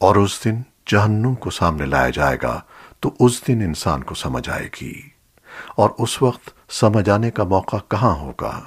اور اس دن جہنم کو سامنے لایا جائے گا، تو اس دن انسان کو سمجھ آئے گی۔ اور اس وقت سمجھ آنے کا موقع کہاں ہوگا؟